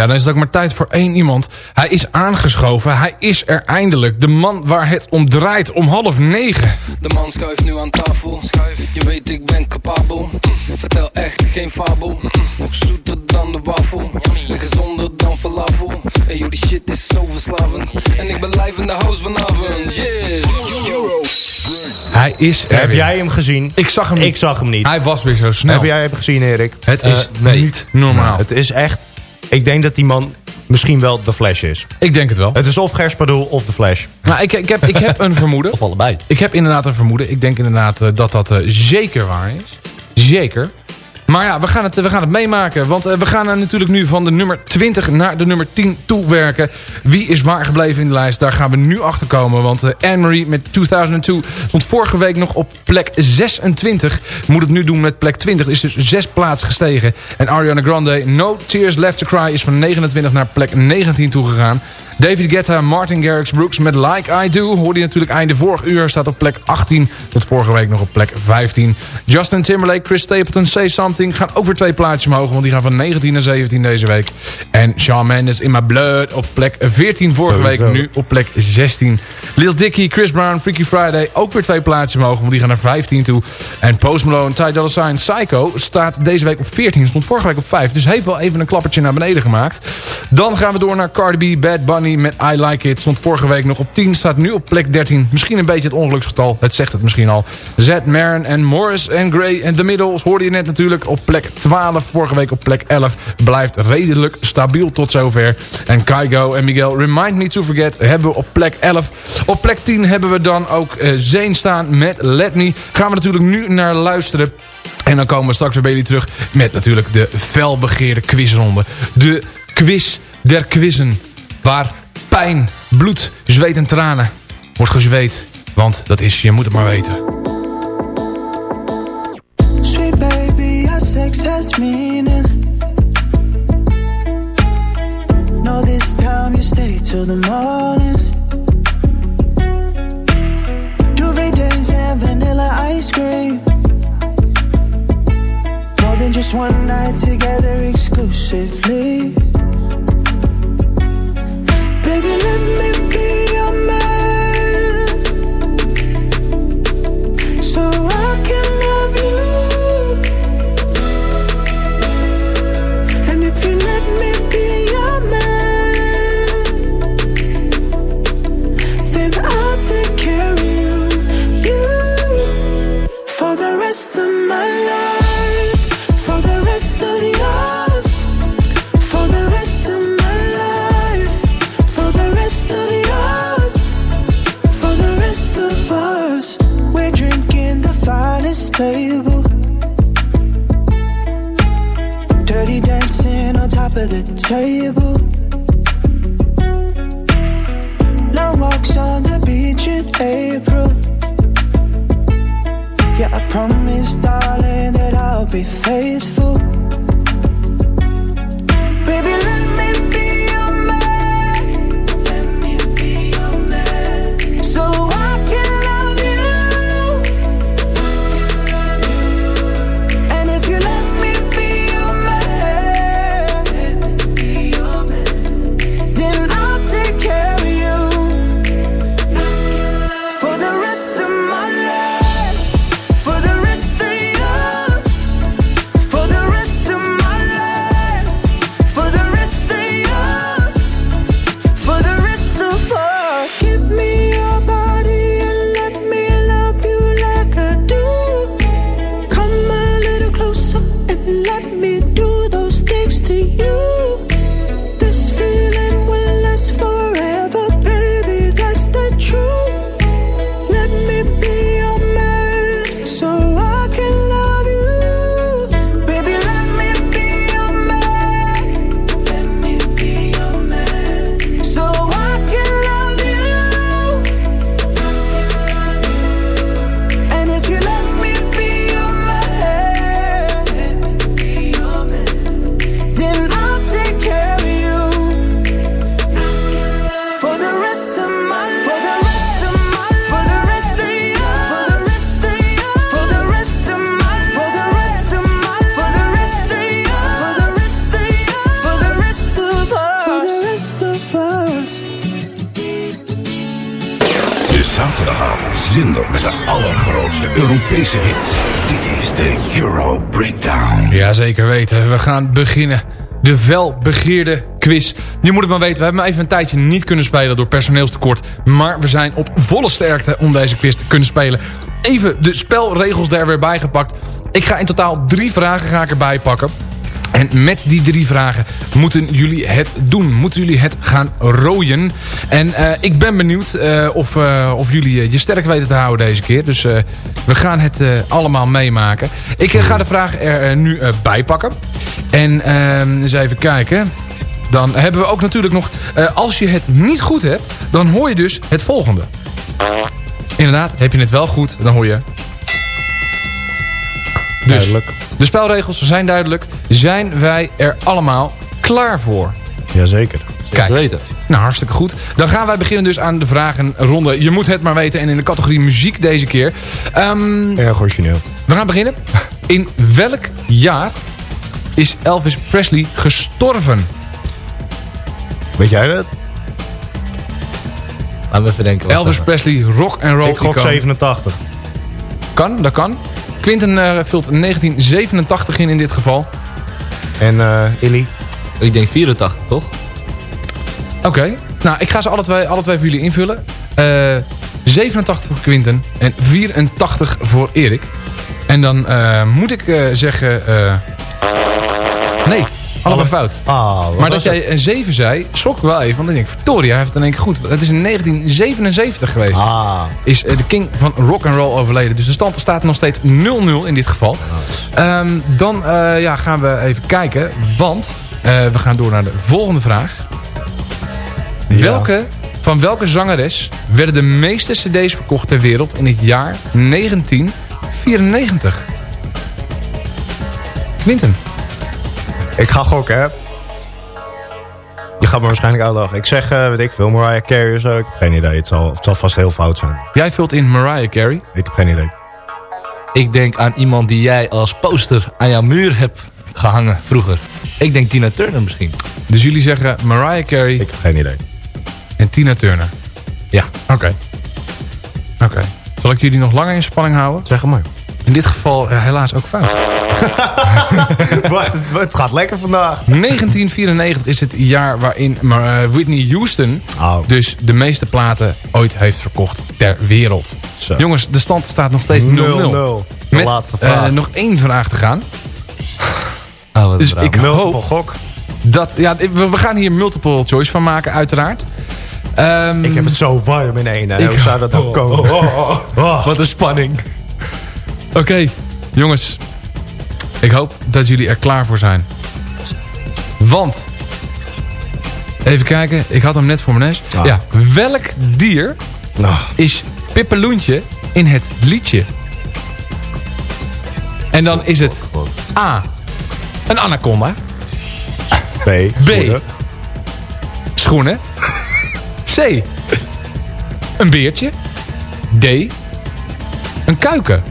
Ja, dan is het ook maar tijd voor één iemand. Hij is aangeschoven. Hij is er eindelijk. De man waar het om draait om half negen. De man schuift nu aan tafel. Je weet ik ben capabel. Mm, Vertel echt geen fabel. Mm, Nog zoeter dan de wafel. En gezonder dan falafel. En joh, die shit is zo verslavend. En ik ben live in de house vanavond. Yes. Hij is er Heb weer. jij hem gezien? Ik zag hem niet. Ik zag hem niet. Hij was weer zo snel. Heb jij hem gezien, Erik? Het is Eh, nee. niet normaal. Nou, het is echt... Ik denk dat die man misschien wel de Flash is. Ik denk het wel. Het is of Gerspadoel of de Flash. Nou, ik, ik, heb, ik heb een vermoeden. Of allebei. Ik heb inderdaad een vermoeden. Ik denk inderdaad eh, dat dat eh, zeker waar is. Zeker. Maar ja, we gaan het, we gaan het meemaken. Want eh, we gaan natuurlijk nu van de nummer 20 naar de nummer 10 toe werken. Wie is waar gebleven in de lijst? Daar gaan we nu achter komen. Want eh, Anne-Marie met 2002 stond vorige week nog op plek 26. Moet het nu doen met plek 20. Is dus zes plaatsen gestegen. En Ariana Grande, No Tears Left to Cry, is van 29 naar plek 19 toegegaan. David Guetta, Martin Garrix Brooks met Like I Do. Hoorde je natuurlijk einde vorig uur. Staat op plek 18. Tot vorige week nog op plek 15. Justin Timberlake, Chris Stapleton, Say Something. Gaan ook weer twee plaatjes omhoog. Want die gaan van 19 naar 17 deze week. En Shawn Mendes in My Blood op plek 14 vorige Sowieso. week. Nu op plek 16. Lil Dicky, Chris Brown, Freaky Friday. Ook weer twee plaatjes omhoog. Want die gaan naar 15 toe. En Post Malone, Ty Dolla Sign, Psycho. Staat deze week op 14. Stond vorige week op 5. Dus heeft wel even een klappertje naar beneden gemaakt. Dan gaan we door naar Cardi B, Bad Bunny met I Like It. Stond vorige week nog op 10. Staat nu op plek 13. Misschien een beetje het ongeluksgetal. Het zegt het misschien al. Zed, Marin en Morris en Gray en The Middles hoorde je net natuurlijk op plek 12. Vorige week op plek 11. Blijft redelijk stabiel tot zover. En Kygo en Miguel Remind Me To Forget hebben we op plek 11. Op plek 10 hebben we dan ook eh Zane staan met Let Me. Gaan we natuurlijk nu naar luisteren. En dan komen we straks weer bij jullie terug met natuurlijk de felbegeerde quizronde. De quiz der quizzen. Waar pijn, bloed, zweet en tranen wordt gezweet. Want dat is, je moet het maar weten. Sweet baby, our sex has meaning. No, this time you stay till the morning. We gaan beginnen. De felbegeerde quiz. Je moet het maar weten, we hebben even een tijdje niet kunnen spelen door personeelstekort. Maar we zijn op volle sterkte om deze quiz te kunnen spelen. Even de spelregels er weer bij gepakt. Ik ga in totaal drie vragen ga ik erbij pakken. En met die drie vragen moeten jullie het doen. Moeten jullie het gaan rooien. En eh, ik ben benieuwd eh, of, eh, of jullie je sterk weten te houden deze keer. Dus we gaan het allemaal meemaken. Ik ga de vragen er nu bij pakken. En ehm, eens even kijken. Dan hebben we ook natuurlijk nog... als je het niet goed hebt, dan hoor je dus het volgende. Inderdaad, heb je het wel goed, dan hoor je... Dus, Duidelijk. de spelregels zijn duidelijk. Zijn wij er allemaal klaar voor? Jazeker. Kijk, nou hartstikke goed. Dan gaan wij beginnen dus aan de vragenronde. Je moet het maar weten en in de categorie muziek deze keer. Ehm, Erg origineel. we gaan beginnen. In welk jaar is Elvis Presley gestorven? Weet jij dat? Laten we even denken. Elvis even. Presley, rock and roll Ik gok icoon. 87. Kan, dat kan. Quinten eh, vult 1987 in in dit geval. En eh Illy? Ik denk 84, toch? Oké. Nou, ik ga ze alle twee, alle twee voor jullie invullen. Eh 87 voor Quinten en 84 voor Erik. En dan eh, moet ik eh, zeggen... eh, nee, allebei fout. Ah, maar dat jij een 7 zei, schrok ik wel even. Want ik denk, Victoria hij heeft het in één keer goed. Het is in 1977 geweest. Ah. Is eh, de king van rock and roll overleden. Dus de stand staat nog steeds 0-0 in dit geval. Ehm, dan eh, ja, gaan we even kijken. Want eh, we gaan door naar de volgende vraag. Welke, van welke zangeres werden de meeste cd's verkocht ter wereld in het jaar 1994? Quinten. Ik ga gokken, hè. Je gaat me waarschijnlijk uitlachen. Ik zeg, eh weet ik veel, Mariah Carey of zo. Ik heb geen idee. Het zal, het zal vast heel fout zijn. Jij vult in Mariah Carey. Ik heb geen idee. Ik denk aan iemand die jij als poster aan jouw muur hebt gehangen vroeger. Ik denk Tina Turner misschien. Dus jullie zeggen Mariah Carey. Ik heb geen idee. En Tina Turner. Ja. Oké. Oké. Zal ik jullie nog langer in spanning houden? Zeg maar. In dit geval eh, helaas ook fout. Wat? Het, gaat lekker vandaag. 1994 is het jaar waarin eh, Whitney Houston Oh. dus de meeste platen ooit heeft verkocht ter wereld. Zo. Jongens, de stand staat nog steeds 0-0. 0-0. De Met vraag. nog één vraag te gaan. Oh, wat Dus ik hoop gok. dat... Ja, we gaan hier multiple choice van maken, uiteraard. Ehm, Ik heb het zo warm in één. Hoe zou dat nou komen? Oh. Wat een spanning. Oké, jongens. Ik hoop dat jullie er klaar voor zijn. Want... Even kijken, ik had hem net voor mijn neus. Ah. Ja, welk dier Nou, is Pippeloentje in het liedje? En dan is het A. Een anaconda. B. B. Schoenen. C. Een beertje. D. Een kuiken.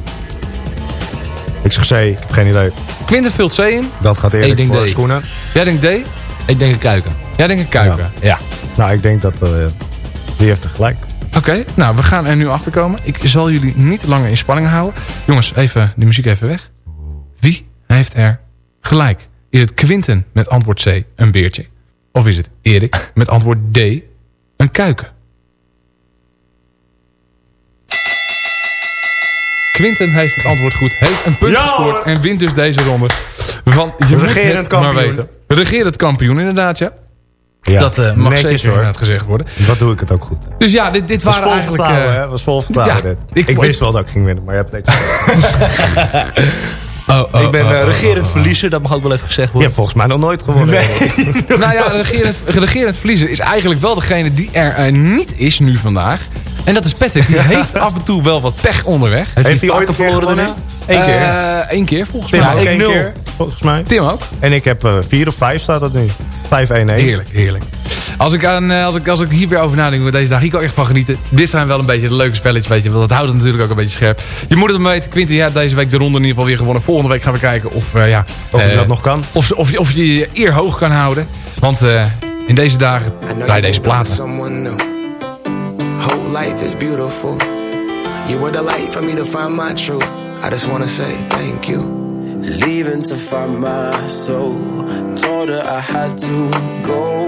Ik zeg C. Ik heb geen idee. Quinten vult C in. Dat gaat eerlijk Ik denk voor D. schoenen. Jij denkt D. Ik denk een kuiken. Jij denkt een kuiken. Ja. Nou, ik denk dat... eh die heeft er gelijk. Oké, nou we gaan er nu achter komen. Ik zal jullie niet langer in spanning houden. Jongens, even de muziek even weg. Wie heeft er gelijk? Is het Quinten met antwoord C, een beertje? Of is het Erik met antwoord D, een kuiken? Quinten heeft het antwoord goed, heeft een punt Ja, gescoord en wint dus deze ronde. Van, je moet Regerend het maar kampioen. weten. Regerend kampioen, inderdaad, ja. Ja, dat eh, mag zeker hoor. inderdaad gezegd worden. Wat doe ik het ook goed. Dus ja, dit, dit was waren eigenlijk... eh, was vol vertrouwen ja, dit. ik Ik, wist wel dat ik ging winnen, maar je hebt niks. Oh, oh, ik ben oh, eh, oh, regerend oh, oh. verliezer, dat mag ook wel even gezegd Je worden. hebt volgens mij nog nooit gewonnen. nou ja, regerend, regerend verliezer is eigenlijk wel degene die er eh, niet is nu vandaag. En dat is Patrick. Die heeft af en toe wel wat pech onderweg. Heeft hij ooit een keer gewonnen? Eén keer. Eh, Eén keer volgens Tim mij. ook Ik één nul. keer, volgens mij. Tim ook. En ik heb eh, vier of vijf staat dat nu. 5-1-1. Heerlijk, heerlijk. Als ik, aan, eh, als, ik, als ik hier weer over nadenk met deze dag, hier kan ik echt van genieten. Dit zijn wel een beetje de leuke spelletjes, weet je. Want dat houdt het natuurlijk ook een beetje scherp. Je moet het maar weten, Quinten, jij hebt deze week de ronde in ieder geval weer gewonnen. Volgende week gaan we kijken of, eh, ja, Of je eh, dat nog kan. Of, of, je- of je je eer hoog kan houden. Want eh, in deze dagen, bij deze platen. Someone new. Hold life is beautiful. You were the light for me to find my truth. I just wanna say thank you. Leaving to find my soul. Told her I had to go.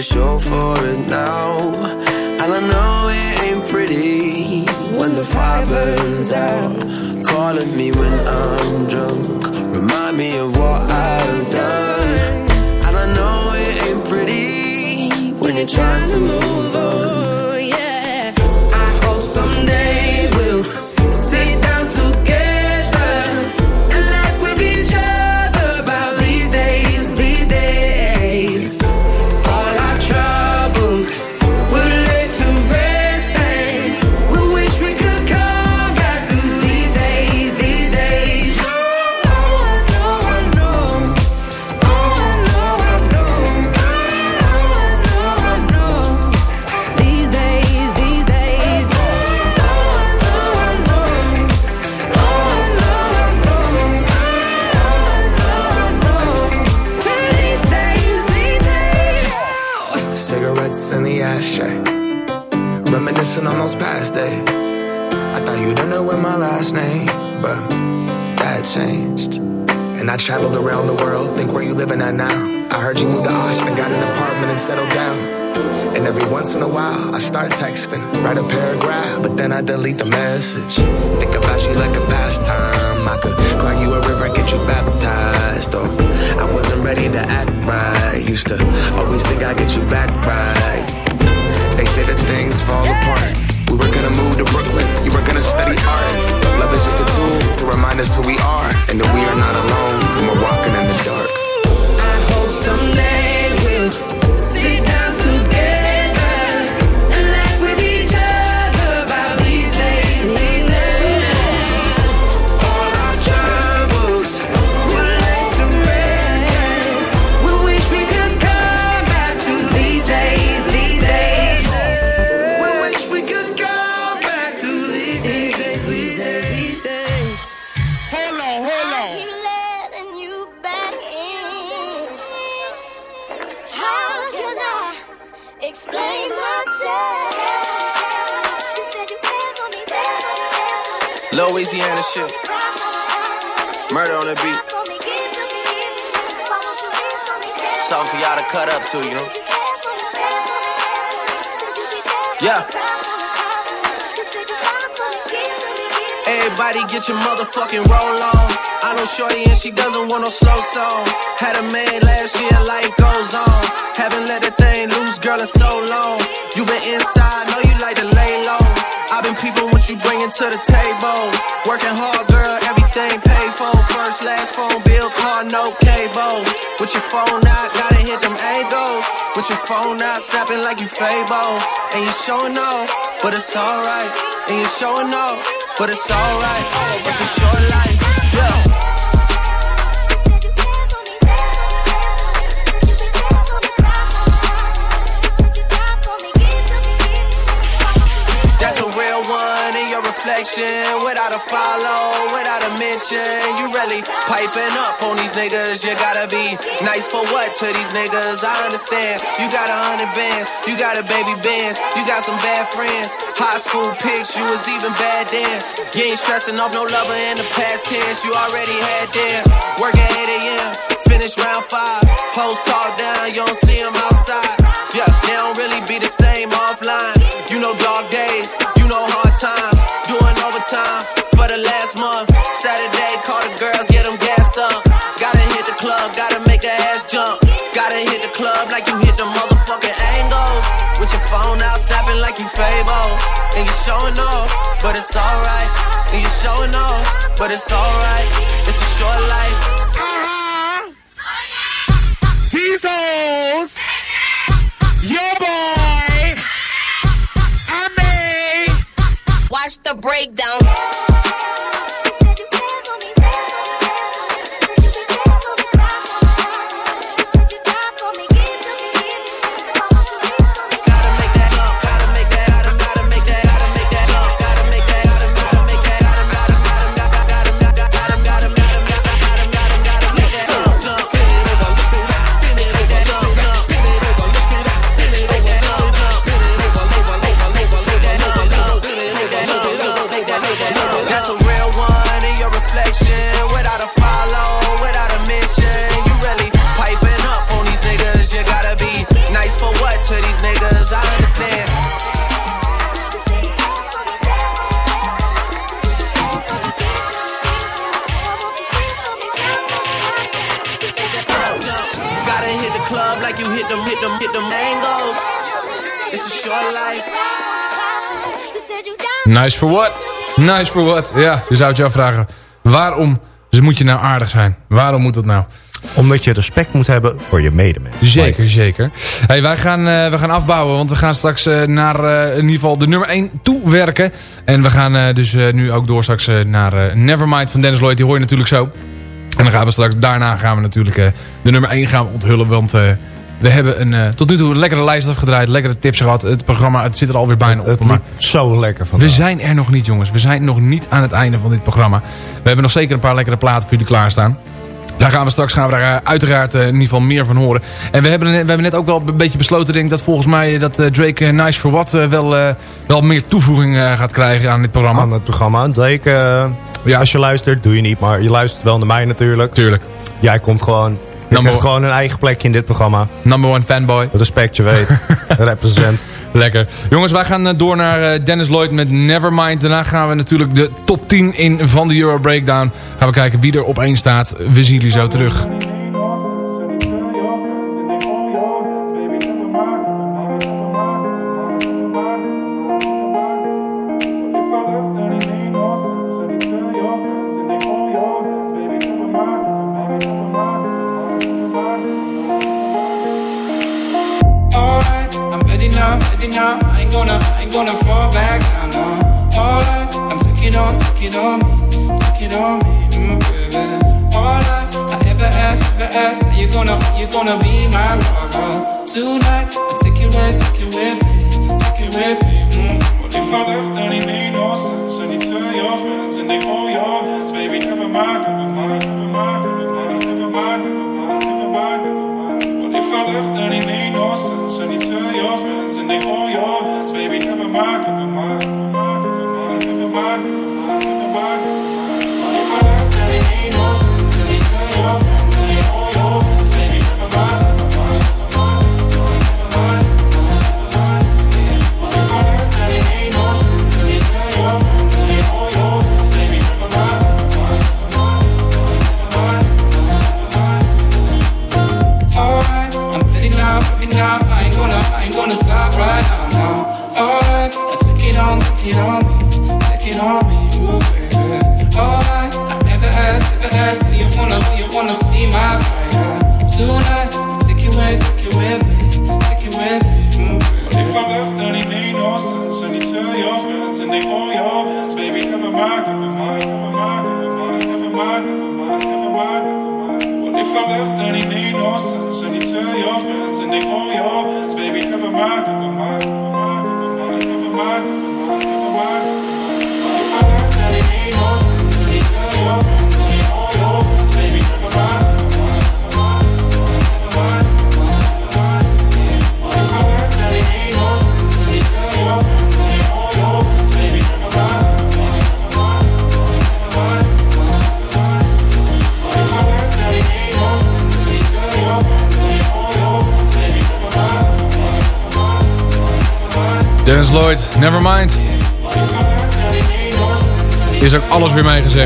to show for it now. And I know it ain't pretty when the fire burns out. Calling me when I'm drunk, remind me of what I've done. And I know it ain't pretty when you're trying to move on. In a while, I start texting, write a paragraph, but then I delete the message. Think about you like a pastime. I could cry you a river, get you baptized. Or I wasn't ready to act right. Used to always think I'd get you back right. They say that things fall apart. We were gonna move to Brooklyn, you were gonna study art. Love is just a tool to remind us who we are and that we are not alone when we're walking in the dark. With your phone out, gotta hit them angles. With your phone out, snapping like you Fable. And you showing off, but it's alright. And you showing off, but it's alright. It's a short life, yeah. Reflection. Without a follow, without a mention. You really piping up on these niggas. You gotta be nice for what to these niggas? I understand. You got a hundred bands, you got a baby bands, you got some bad friends. High school pics, you was even bad then. You ain't stressing off no lover in the past tense. You already had them. Work at 8 a.m. Finish round five. Hoes talk down, you don't see them outside. Yeah, they don't really be the same offline. You know dog days, you know hard times. Overtime for the last month. Saturday, call the girls, get them gassed up. Gotta hit the club, gotta make the ass jump. Gotta hit the club like you hit the motherfucking angles. With your phone out, snapping like you Fable. And you showing off, but it's alright. And you showing off, but it's alright. It's a short life. These hoes, your The breakdown. Them, hit them, hit them angles. It's a short life. Nice for what? Nice for what? Ja, je zou het je afvragen. Waarom dus moet je nou aardig zijn? Waarom moet dat nou? Omdat je respect moet hebben voor je medemens. Zeker, zeker. Hey, wij gaan, eh, we gaan afbouwen, want we gaan straks eh, naar eh, in ieder geval de nummer 1 toe werken. En we gaan dus eh, nu ook door straks naar Nevermind van Dennis Lloyd. Die hoor je natuurlijk zo. En dan gaan we straks, daarna gaan we natuurlijk eh, de nummer 1 gaan onthullen. Want eh, we hebben een, eh, tot nu toe een lekkere lijst afgedraaid. Lekkere tips gehad. Het programma het zit er alweer bijna op. Het maar zo lekker vandaag. we zijn er nog niet, jongens. We zijn nog niet aan het einde van dit programma. We hebben nog zeker een paar lekkere platen voor jullie klaarstaan. Daar gaan we straks gaan we daar eh, uiteraard eh, in ieder geval meer van horen. En we hebben, we hebben net ook wel een beetje besloten, denk ik, dat volgens mij dat Drake Nice for What wel, wel meer toevoeging gaat krijgen aan dit programma. Aan het programma. Drake, eh, als je luistert, doe je niet, maar je luistert wel naar mij natuurlijk. Tuurlijk. Jij komt gewoon... Number krijgt gewoon een eigen plekje in dit programma. Number one fanboy. Respect, je weet. Represent. Lekker. Jongens, wij gaan eh, door naar eh, Dennis Lloyd met Nevermind. Daarna gaan we natuurlijk de top 10 in van de Euro Breakdown. Gaan we kijken wie er op één staat. We zien jullie zo terug.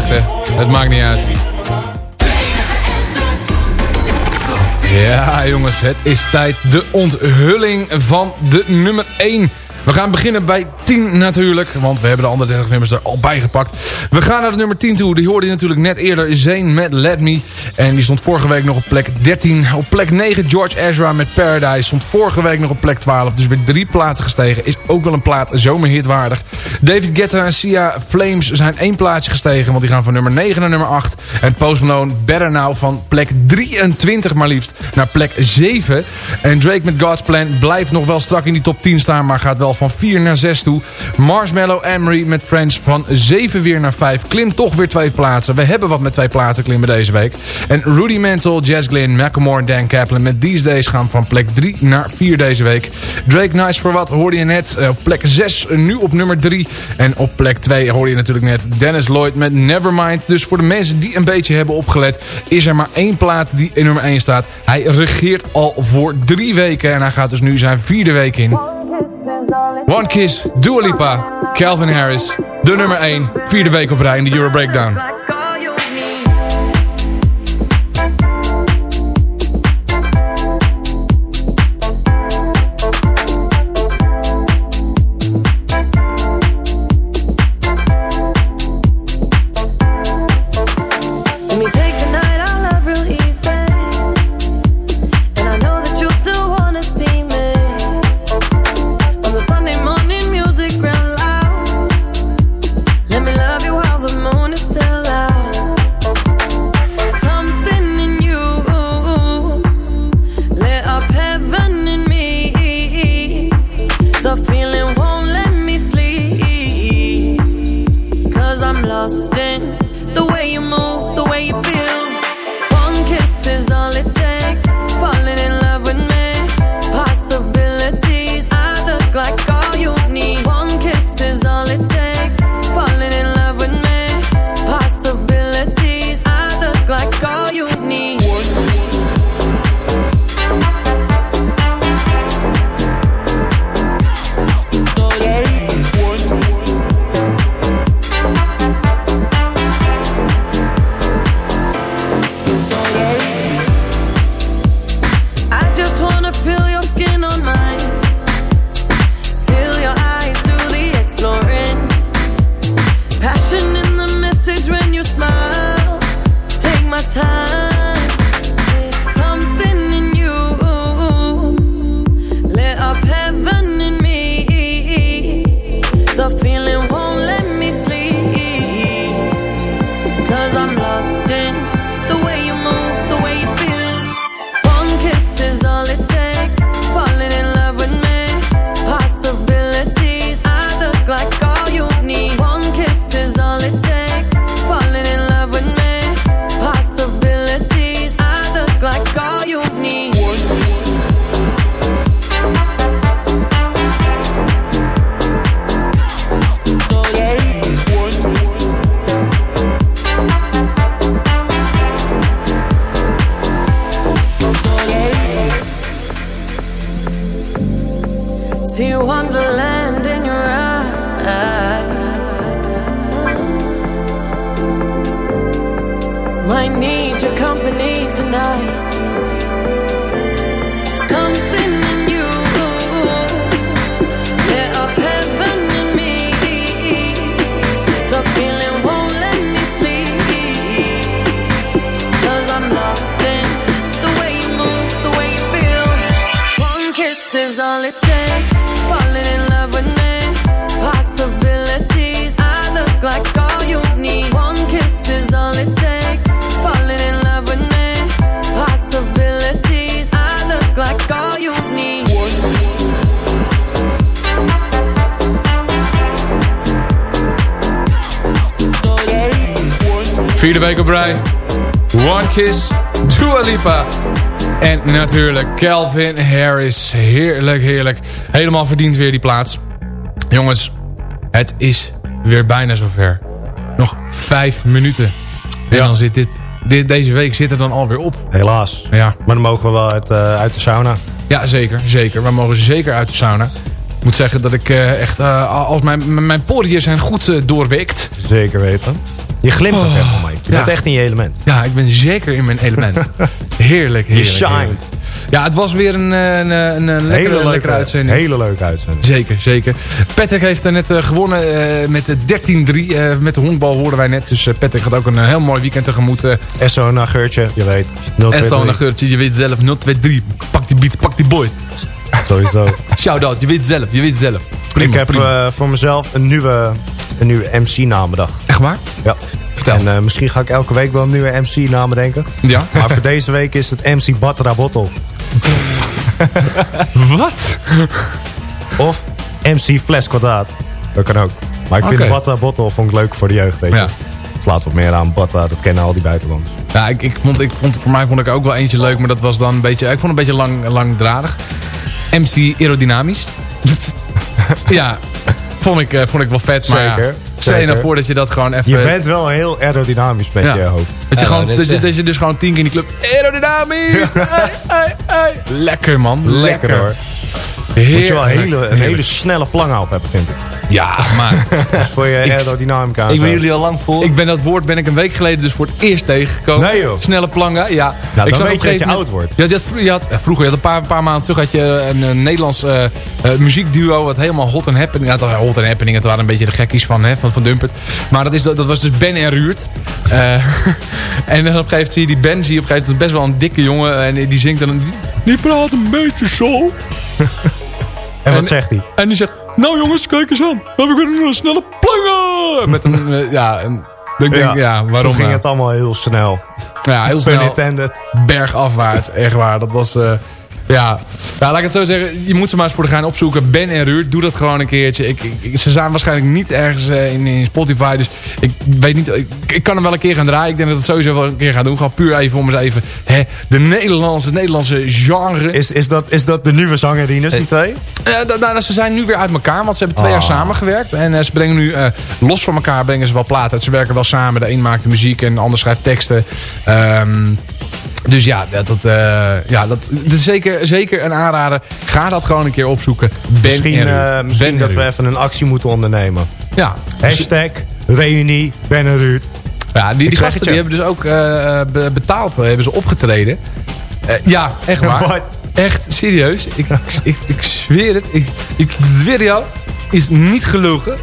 Het maakt niet uit. Ja, jongens, het is tijd. De onthulling van de nummer 1. We gaan beginnen bij 10 natuurlijk, want we hebben de andere 30 nummers er al bij gepakt. We gaan naar de nummer 10 toe. Die hoorde je natuurlijk net eerder, Zane met Let Me. En die stond vorige week nog op plek 13. Op plek 9 George Ezra met Paradise. Stond vorige week nog op plek 12, dus weer drie plaatsen gestegen. Is ook wel een plaat zomerhitwaardig. David Guetta en Sia Flames zijn één plaatsje gestegen, want die gaan van nummer 9 naar nummer 8. En Post Malone Better Now van plek 23 maar liefst naar plek 7. En Drake met God's Plan blijft nog wel strak in die top 10 staan, maar gaat wel van 4 naar 6 toe. Marshmallow Emery met Friends van 7 weer naar 5. Klimt toch weer twee plaatsen. We hebben wat met twee plaatsen klimmen deze week. En Rudy Mantle, Jazz Glynn, Macklemore en Dan Kaplan met These Days gaan van plek 3 naar 4 deze week. Drake Nice for What hoorde je net eh, op plek 6, nu op nummer 3. En op plek 2 hoorde je natuurlijk net Dennis Lloyd met Nevermind. Dus voor de mensen die een beetje hebben opgelet, is er maar één plaat die in nummer 1 staat. Hij regeert al voor drie weken en hij gaat dus nu zijn vierde week in. One Kiss, Dua Lipa, Calvin Harris. De nummer 1, vierde week op rij in de Euro Breakdown. Vierde week op rij. One Kiss, Dua Lipa. En natuurlijk Calvin Harris. Heerlijk, heerlijk. Helemaal verdiend weer die plaats. Jongens, het is weer bijna zover. Nog vijf minuten. En dan zit dit, dit, deze week zit er dan alweer op. Helaas. Ja. Maar dan mogen we wel uit, eh, uit de sauna. Ja, zeker. zeker. We mogen zeker uit de sauna. Ik moet zeggen dat ik eh, echt, eh, als mijn, mijn- poriën zijn goed eh, doorweekt. Zeker weten. Je glimt ook Oh. helemaal, Mike. Je Ja. bent echt in je element. Ja, ik ben zeker in mijn element. heerlijk, Je heerlijk. shine. heerlijk. Ja, het was weer een, een, een, een lekkere, Hele leuke, lekkere uitzending. Hele leuke uitzending. Zeker, zeker. Patrick heeft er net gewonnen eh, met de 13-3. eh, met de honkbal hoorden wij net. Dus Patrick gaat ook een heel mooi weekend tegemoet. eh Esso na geurtje, je weet. 023. Esso een geurtje, je weet zelf. 023. Pak die beat, pak die boys. Sowieso. Shout-out, je weet het zelf, je weet het zelf. Prima, ik heb prima. eh, voor mezelf een nieuwe, een nieuwe MC-naam bedacht. Echt waar? Ja. En eh, misschien ga ik elke week wel een nieuwe MC-naam bedenken. Ja. Maar voor deze week is het MC Batra Bottle. Wat? Of MC Fles Kwadraat. Dat kan ook. Maar ik vind. Batra Bottle vond ik leuk voor de jeugd, weet je. Ja. Slaat wat meer aan Batra, dat kennen al die buitenlanders. Ja, ik, ik vond, ik vond, voor mij vond ik ook wel eentje leuk, maar dat was dan een beetje, ik vond het een beetje lang, langdradig. MC aerodynamisch. ja, vond ik, eh, vond ik wel vet, maar ja, Zeker, stel je nou voor dat je dat gewoon even... Je bent wel heel aerodynamisch met Ja. je hoofd. Dat je, gewoon, dat je, eh, dat je dus gewoon tien keer in die club... Aerodynamisch! Hey, hey, hey. Lekker man, lekker. Lekker hoor. Heerlijk. Moet je wel een hele, een hele snelle plangen op hebben, vind ik. Ja, maar... Voor je Ik- aerodynamica. Ik ben jullie al lang voor. Ik ben dat woord ben ik een week geleden dus voor het eerst tegengekomen. Nee, joh. Snelle planga, ja. dan ik zag weet je een dat je oud wordt. Ja, je had, vro- je had, eh, vroeger, je had een paar, paar maanden terug had je een, een Nederlands eh, eh, muziekduo wat helemaal hot en happening. Ja, dat hot en happening, het waren een beetje de gekkies van, hè, van, van Dumpert. Maar dat, is, dat, dat was dus Ben en Ruurt. Eh, en dan op een gegeven moment zie je die Ben, zie je op een gegeven moment, dat is best wel een dikke jongen. En die zingt dan, een- die praat een beetje zo. En wat En- zegt hij? En die zegt, nou jongens, kijk eens aan. Ik weer een snelle planga. Met een, eh, ja, een, ik denk, ja, waarom Toen ging nou? het allemaal heel snel. Ja, heel snel. Bergafwaarts, echt waar. Dat was... eh, ja. ja, laat ik het zo zeggen. Je moet ze maar eens voor de gaan opzoeken. Ben en Ruurt, doe dat gewoon een keertje. Ik, ik- ze zijn waarschijnlijk niet ergens eh, in, in Spotify. Dus ik weet niet... Ik, ik kan hem wel een keer gaan draaien. Ik denk dat het sowieso wel een keer ga doen. Gewoon puur even om eens even... Hè, de Nederlandse, Nederlandse genre. Is, is, dat, is dat de nieuwe zangerines, die twee? Da- nou, ze zijn nu weer uit elkaar, want ze hebben twee Ah. jaar samengewerkt. En eh, ze brengen nu, los van elkaar, brengen ze wel platen uit. Ze werken wel samen. De een maakt de muziek en de ander schrijft teksten. Ehm, dus ja, dat, dat, eh, ja dat, dat is zeker, zeker een aanrader. Ga dat gewoon een keer opzoeken. Ben Misschien, eh, misschien Ben dat we even een actie moeten ondernemen. Ja, Hashtag reunie Ben en Ruud. ja die, gasten die hebben dus ook eh, be- betaald. hebben ze opgetreden. Ja, echt waar. Echt, serieus. Ik, ik, ik zweer het. Ik, ik zweer jou. Is niet gelogen.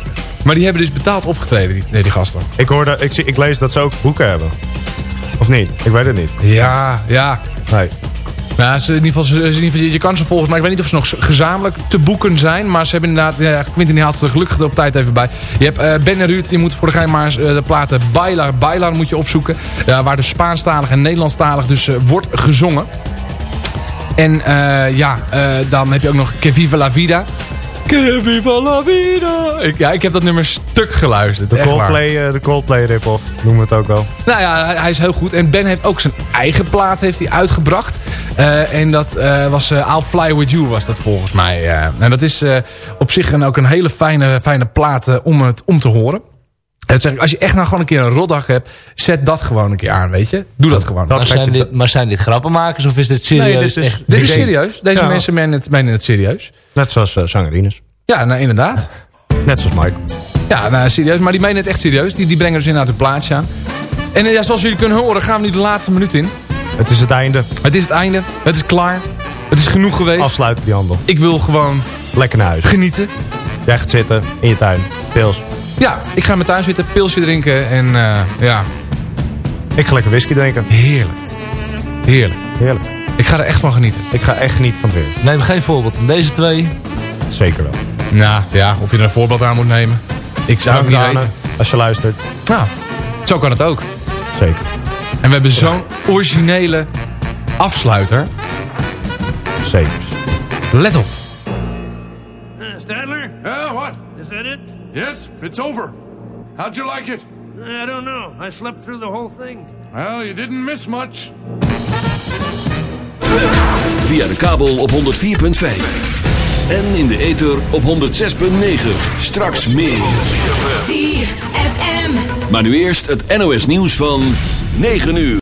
Maar die hebben dus betaald opgetreden, die, nee, die gasten. Ik, hoorde, ik, ik lees dat ze ook boeken hebben. Of niet? Ik weet het niet. Ja, ja. Nee. Nou, ze, in ieder geval, ze, in ieder geval, je, je kan ze volgens mij, ik weet niet of ze nog gezamenlijk te boeken zijn. Maar ze hebben inderdaad, ja, Quintin die haalt er gelukkig op tijd even bij. Je hebt eh, Ben en Ruud, je moet voor de gein maar eens, eh, de platen Bailar, Bailar moet je opzoeken. Ja, waar dus Spaanstalig en Nederlandstalig dus eh, wordt gezongen. En eh, ja, eh, dan heb je ook nog Que Viva la Vida. Que Viva la Vida. Ik, ja, ik heb dat nummer stuk geluisterd. De. Coldplay, eh, de Coldplay rip-off noemen we het ook wel. Nou ja, hij, hij is heel goed. En Ben heeft ook zijn eigen plaat heeft hij uitgebracht. Eh, en dat eh, was I'll Fly With You was dat volgens mij. en dat is op zich een, ook een hele fijne, fijne plaat om, het, om te horen. En dat zeg ik, als je echt nou gewoon een keer een rotdag hebt, zet dat gewoon een keer aan, weet je. Doe dat gewoon. maar, zijn dit, maar zijn dit grappenmakers of is dit serieus? Nee, dit is, echt? dit is serieus. Deze Ja. mensen menen het, menen het serieus. Net zoals uh, zangerines. Ja, nou inderdaad. Net zoals Mike. Ja, nou, serieus. Maar die menen het echt serieus. Die, die brengen dus inderdaad een plaatsje aan. En eh, ja, zoals jullie kunnen horen gaan we nu de laatste minuut in. Het is het einde. Het is het einde. Het is klaar. Het is genoeg geweest. Afsluiten die handel. Ik wil gewoon Lekker naar huis. genieten. Jij gaat zitten in je tuin. Pils. Ja, ik ga in mijn thuis zitten, pilsje drinken en eh, ja, Ik ga lekker whisky drinken. heerlijk. Heerlijk. Heerlijk. Ik ga er echt van genieten. Ik ga echt genieten van het weer. Neem geen voorbeeld van deze twee. Zeker wel. Nou, ja, of je er een voorbeeld aan moet nemen. Ik zou het niet weten. als je luistert. Nou, zo kan het ook. Zeker. En we hebben zo'n originele afsluiter. Zeker. Let op. Stadler? Yeah, what? Is that it? Yes, it's over. How'd you like it? I don't know. I slept through the whole thing. Well, you didn't miss much. Via de kabel op 104.5. En in de ether op 106.9. Straks meer. Maar nu eerst het NOS nieuws van 9 uur.